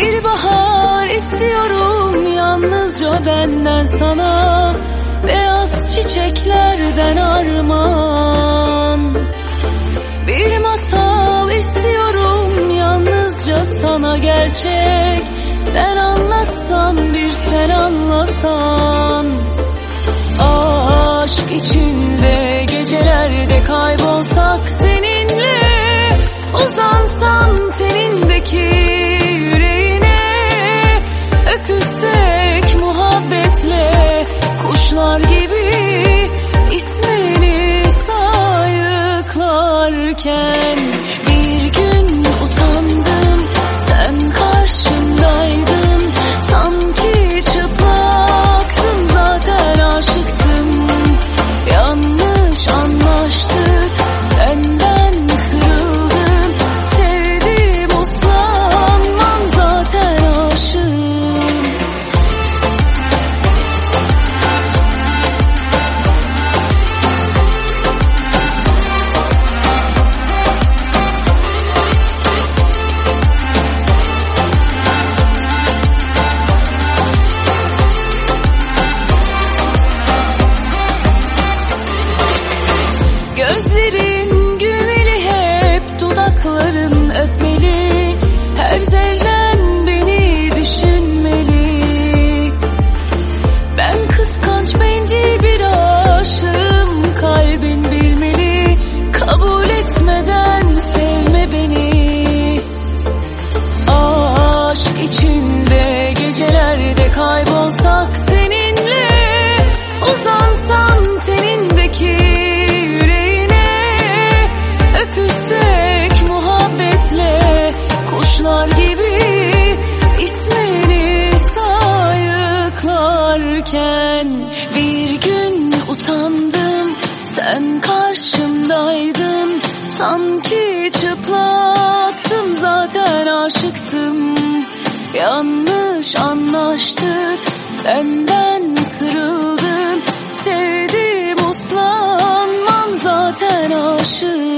Bir bahar istiyorum yalnızca benden sana Beyaz çiçeklerden armağan. Bir masal istiyorum yalnızca sana gerçek. Ben anlatsam bir sen anlasan. Aşk içinde gecelerde kaybolsak can. Sayıklarken Bir gün utandım sen karşımdaydın. Sanki çıplaktım zaten aşıktım. Yanlış anlaştık benden kırıldın. Sevdim uslanmam zaten aşığım